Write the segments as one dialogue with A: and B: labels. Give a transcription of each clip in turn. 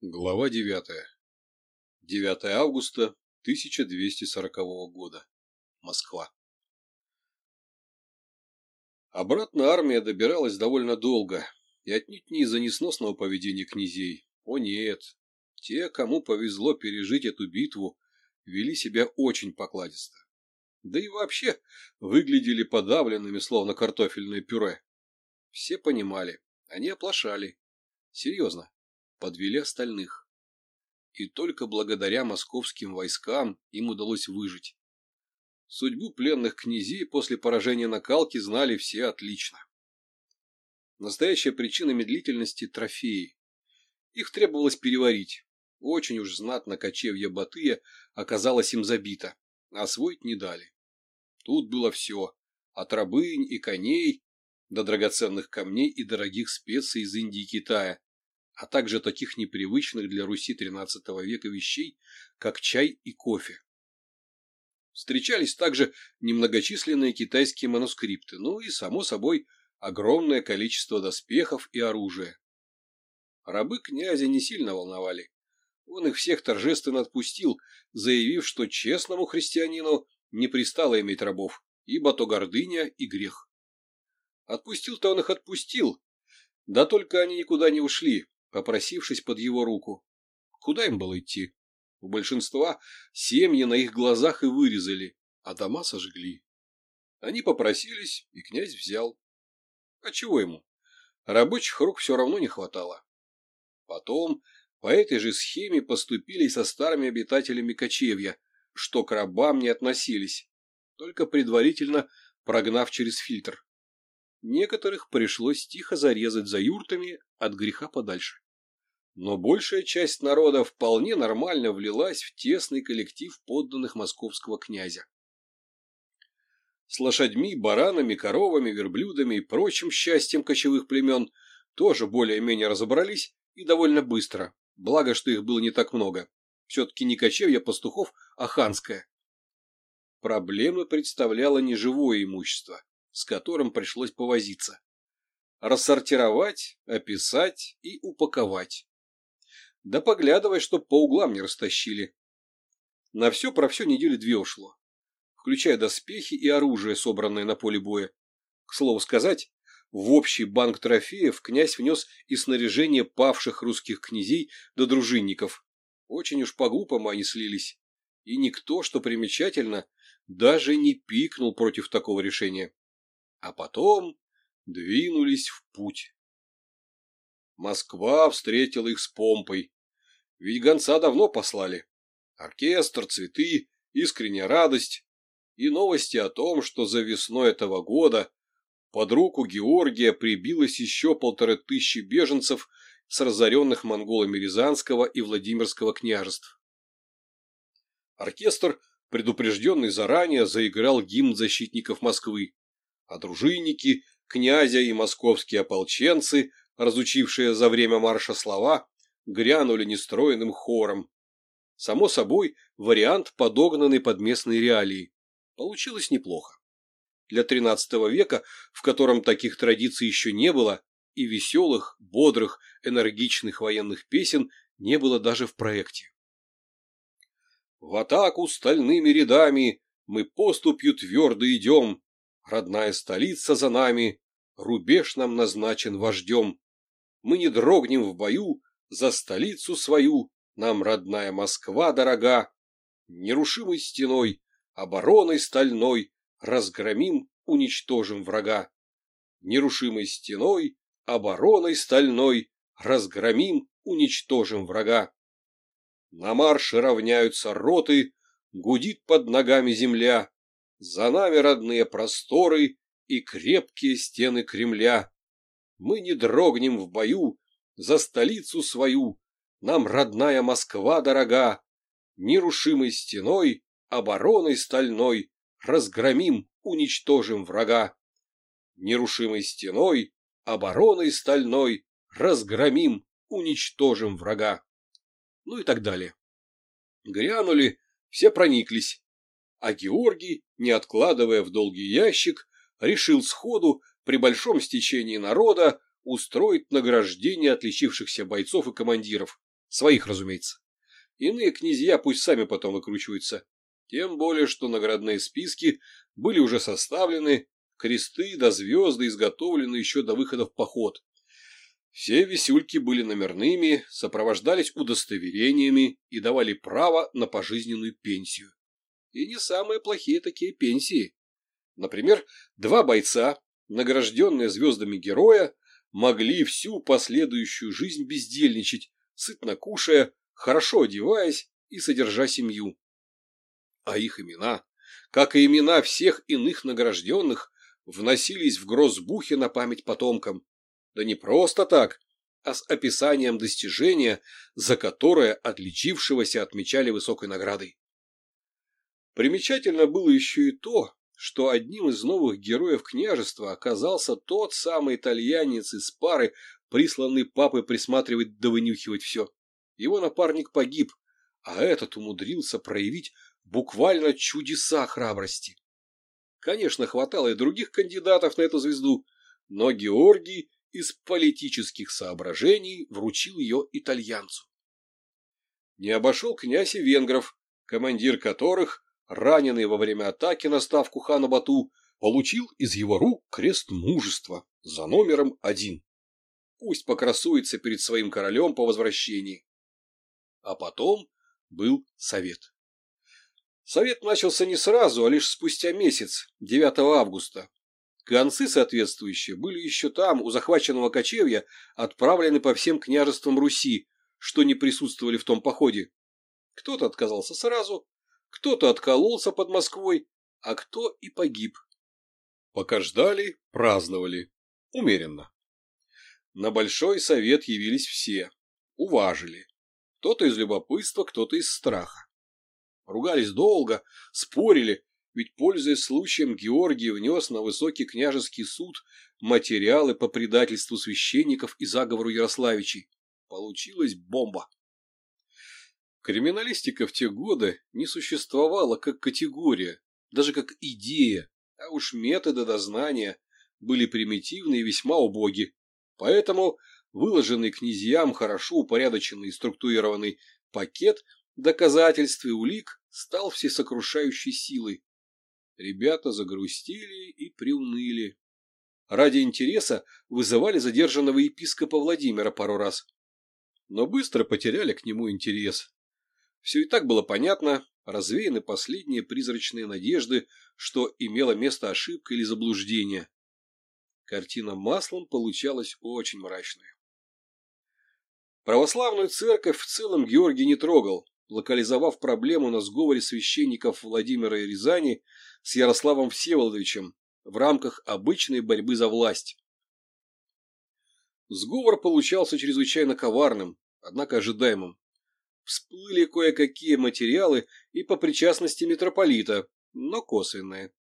A: Глава 9. 9 августа 1240 года. Москва. Обратно армия добиралась довольно долго, и отнюдь не из-за несносного поведения князей. О нет, те, кому повезло пережить эту битву, вели себя очень покладисто. Да и вообще выглядели подавленными, словно картофельное пюре. Все понимали, они оплошали. Серьезно, подвели остальных. И только благодаря московским войскам им удалось выжить. Судьбу пленных князей после поражения накалки знали все отлично. Настоящая причина медлительности – трофеи. Их требовалось переварить. Очень уж знатно кочевье Батыя оказалось им забито, а освоить не дали. Тут было все – от рабынь и коней до драгоценных камней и дорогих специй из Индии и Китая, а также таких непривычных для Руси XIII века вещей, как чай и кофе. Встречались также немногочисленные китайские манускрипты, ну и, само собой, огромное количество доспехов и оружия. Рабы князя не сильно волновали. Он их всех торжественно отпустил, заявив, что честному христианину не пристало иметь рабов, ибо то гордыня и грех. Отпустил-то он их отпустил, да только они никуда не ушли, попросившись под его руку. Куда им было идти? У большинства семьи на их глазах и вырезали, а дома сожгли. Они попросились, и князь взял. А чего ему? Рабочих рук все равно не хватало. Потом по этой же схеме поступили со старыми обитателями кочевья, что к рабам не относились, только предварительно прогнав через фильтр. Некоторых пришлось тихо зарезать за юртами от греха подальше. Но большая часть народа вполне нормально влилась в тесный коллектив подданных московского князя. С лошадьми, баранами, коровами, верблюдами и прочим счастьем кочевых племен тоже более-менее разобрались и довольно быстро, благо, что их было не так много. Все-таки не кочевья пастухов, а ханское. Проблемы представляло неживое имущество с которым пришлось повозиться. Рассортировать, описать и упаковать. Да поглядывай, чтоб по углам не растащили. На все про все недели две ушло, включая доспехи и оружие, собранное на поле боя. К слову сказать, в общий банк трофеев князь внес и снаряжение павших русских князей до да дружинников. Очень уж по-глупому они слились. И никто, что примечательно, даже не пикнул против такого решения а потом двинулись в путь. Москва встретила их с помпой, ведь гонца давно послали. Оркестр, цветы, искренняя радость и новости о том, что за весной этого года под руку Георгия прибилось еще полторы тысячи беженцев с разоренных монголами Рязанского и Владимирского княжеств. Оркестр, предупрежденный заранее, заиграл гимн защитников Москвы а дружинники, князя и московские ополченцы, разучившие за время марша слова, грянули нестроенным хором. Само собой, вариант, подогнанный под местные реалии. Получилось неплохо. Для XIII века, в котором таких традиций еще не было, и веселых, бодрых, энергичных военных песен не было даже в проекте. В атаку стальными рядами мы поступью твердо идем, Родная столица за нами, рубеж нам назначен вождем. Мы не дрогнем в бою, за столицу свою нам родная Москва дорога. Нерушимой стеной, обороной стальной разгромим, уничтожим врага. Нерушимой стеной, обороной стальной разгромим, уничтожим врага. На марше равняются роты, гудит под ногами земля. За нами родные просторы и крепкие стены Кремля. Мы не дрогнем в бою за столицу свою. Нам родная Москва дорога. Нерушимой стеной, обороной стальной разгромим, уничтожим врага. Нерушимой стеной, обороной стальной разгромим, уничтожим врага. Ну и так далее. Грянули, все прониклись а Георгий, не откладывая в долгий ящик, решил сходу при большом стечении народа устроить награждение отличившихся бойцов и командиров, своих, разумеется. Иные князья пусть сами потом выкручиваются. Тем более, что наградные списки были уже составлены, кресты до да звезды изготовлены еще до выхода в поход. Все висюльки были номерными, сопровождались удостоверениями и давали право на пожизненную пенсию. И не самые плохие такие пенсии. Например, два бойца, награжденные звездами героя, могли всю последующую жизнь бездельничать, сытно кушая, хорошо одеваясь и содержа семью. А их имена, как и имена всех иных награжденных, вносились в грозбухи на память потомкам. Да не просто так, а с описанием достижения, за которое отличившегося отмечали высокой наградой. Примечательно было еще и то, что одним из новых героев княжества оказался тот самый итальянец из пары, присланный папой присматривать да вынюхивать все. Его напарник погиб, а этот умудрился проявить буквально чудеса храбрости. Конечно, хватало и других кандидатов на эту звезду, но Георгий из политических соображений вручил ее итальянцу. Не обошел князь и венгров, командир которых – раненый во время атаки на ставку хана Бату, получил из его рук крест мужества за номером один. Пусть покрасуется перед своим королем по возвращении. А потом был совет. Совет начался не сразу, а лишь спустя месяц, 9 августа. Гонцы соответствующие были еще там, у захваченного кочевья, отправлены по всем княжествам Руси, что не присутствовали в том походе. Кто-то отказался сразу, кто-то откололся под Москвой, а кто и погиб. Пока ждали, праздновали. Умеренно. На Большой Совет явились все. Уважили. Кто-то из любопытства, кто-то из страха. Ругались долго, спорили, ведь, пользуясь случаем, Георгий внес на высокий княжеский суд материалы по предательству священников и заговору Ярославичей. Получилась бомба. Криминалистика в те годы не существовала как категория, даже как идея, а уж методы дознания были примитивны и весьма убоги. Поэтому выложенный князьям хорошо упорядоченный и структурированный пакет доказательств и улик стал всесокрушающей силой. Ребята загрустили и приуныли. Ради интереса вызывали задержанного епископа Владимира пару раз, но быстро потеряли к нему интерес, все и так было понятно, развеяны последние призрачные надежды, что имела место ошибка или заблуждение. Картина маслом получалась очень мрачная. Православную церковь в целом Георгий не трогал, локализовав проблему на сговоре священников Владимира и Рязани с Ярославом Всеволодовичем в рамках обычной борьбы за власть. Сговор получался чрезвычайно коварным, однако ожидаемым всплыли кое-какие материалы и по причастности митрополита, но косвенные.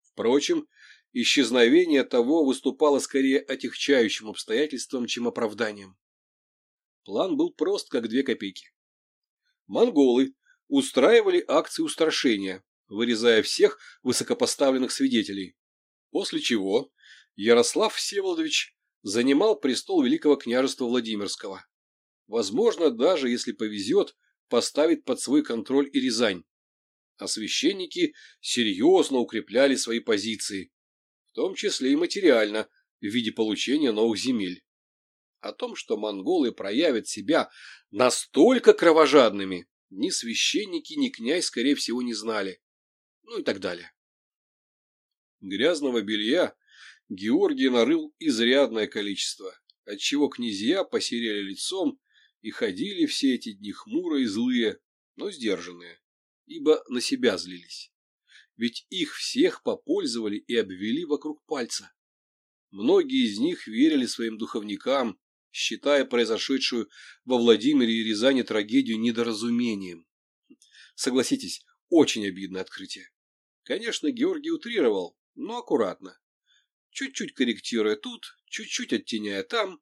A: Впрочем, исчезновение того выступало скорее отягчающим обстоятельством, чем оправданием. План был прост, как две копейки. Монголы устраивали акции устрашения, вырезая всех высокопоставленных свидетелей, после чего Ярослав Всеволодович занимал престол Великого княжества Владимирского. Возможно, даже если повезет, поставит под свой контроль и Рязань. А священники серьезно укрепляли свои позиции, в том числе и материально, в виде получения новых земель. О том, что монголы проявят себя настолько кровожадными, ни священники, ни князь, скорее всего, не знали. Ну и так далее. Грязного белья Георгий нарыл изрядное количество, отчего князья посерели лицом и ходили все эти дни хмуро и злые, но сдержанные, ибо на себя злились. Ведь их всех попользовали и обвели вокруг пальца. Многие из них верили своим духовникам, считая произошедшую во Владимире и Рязани трагедию недоразумением. Согласитесь, очень обидное открытие. Конечно, Георгий утрировал, но аккуратно. Чуть-чуть корректируя тут, чуть-чуть оттеняя там,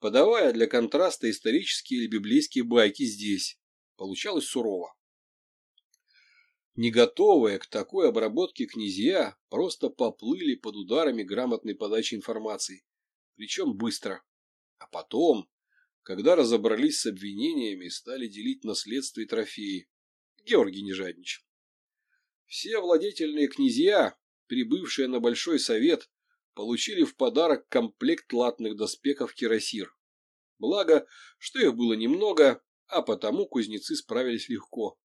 A: подавая для контраста исторические или библейские байки здесь. Получалось сурово. Не готовые к такой обработке князья просто поплыли под ударами грамотной подачи информации, причем быстро. А потом, когда разобрались с обвинениями, стали делить наследство и трофеи. Георгий не жадничал. Все владетельные князья, прибывшие на Большой Совет, получили в подарок комплект латных доспехов кирасир. Благо, что их было немного, а потому кузнецы справились легко.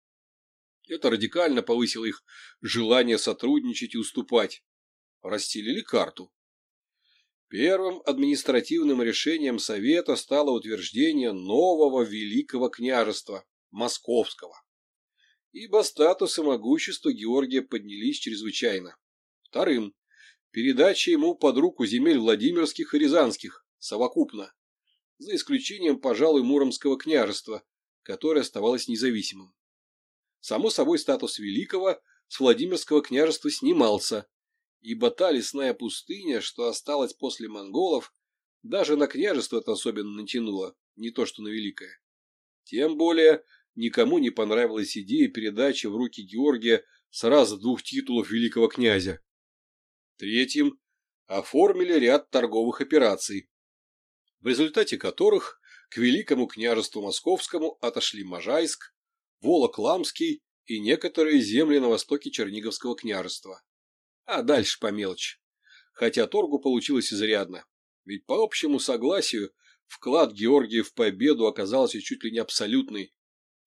A: Это радикально повысило их желание сотрудничать и уступать. Расстелили карту. Первым административным решением Совета стало утверждение нового Великого княжества, Московского. Ибо статус и могущество Георгия поднялись чрезвычайно. Вторым Передача ему под руку земель Владимирских и Рязанских, совокупно. За исключением, пожалуй, Муромского княжества, которое оставалось независимым. Само собой, статус Великого с Владимирского княжества снимался, ибо та лесная пустыня, что осталась после монголов, даже на княжество это особенно натянуло, не то что на Великое. Тем более, никому не понравилась идея передачи в руки Георгия сразу двух титулов великого князя. Третьим – оформили ряд торговых операций, в результате которых к Великому княжеству Московскому отошли Можайск, Волокламский и некоторые земли на востоке Черниговского княжества. А дальше по мелочи. Хотя торгу получилось изрядно. Ведь по общему согласию вклад Георгия в победу оказался чуть ли не абсолютный.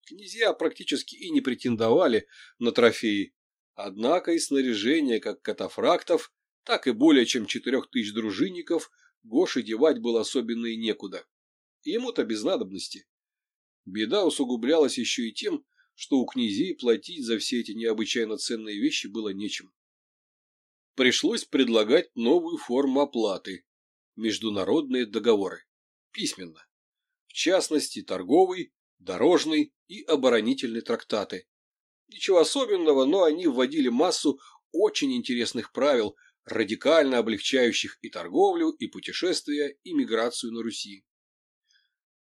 A: Князья практически и не претендовали на трофеи. Однако и снаряжение как катафрактов, так и более чем четырех тысяч дружинников Гоше девать было особенно и некуда. Ему-то без надобности. Беда усугублялась еще и тем, что у князей платить за все эти необычайно ценные вещи было нечем. Пришлось предлагать новую форму оплаты – международные договоры, письменно. В частности, торговый, дорожный и оборонительный трактаты. Ничего особенного, но они вводили массу очень интересных правил – радикально облегчающих и торговлю, и путешествия, и миграцию на Руси.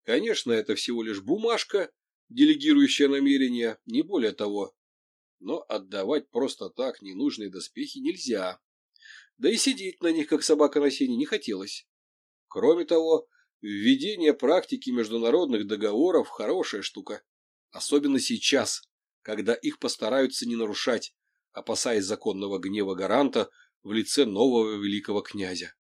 A: Конечно, это всего лишь бумажка, делегирующая намерения, не более того. Но отдавать просто так ненужные доспехи нельзя. Да и сидеть на них, как собака на сене, не хотелось. Кроме того, введение практики международных договоров – хорошая штука. Особенно сейчас, когда их постараются не нарушать, опасаясь законного гнева гаранта – в лице нового великого князя.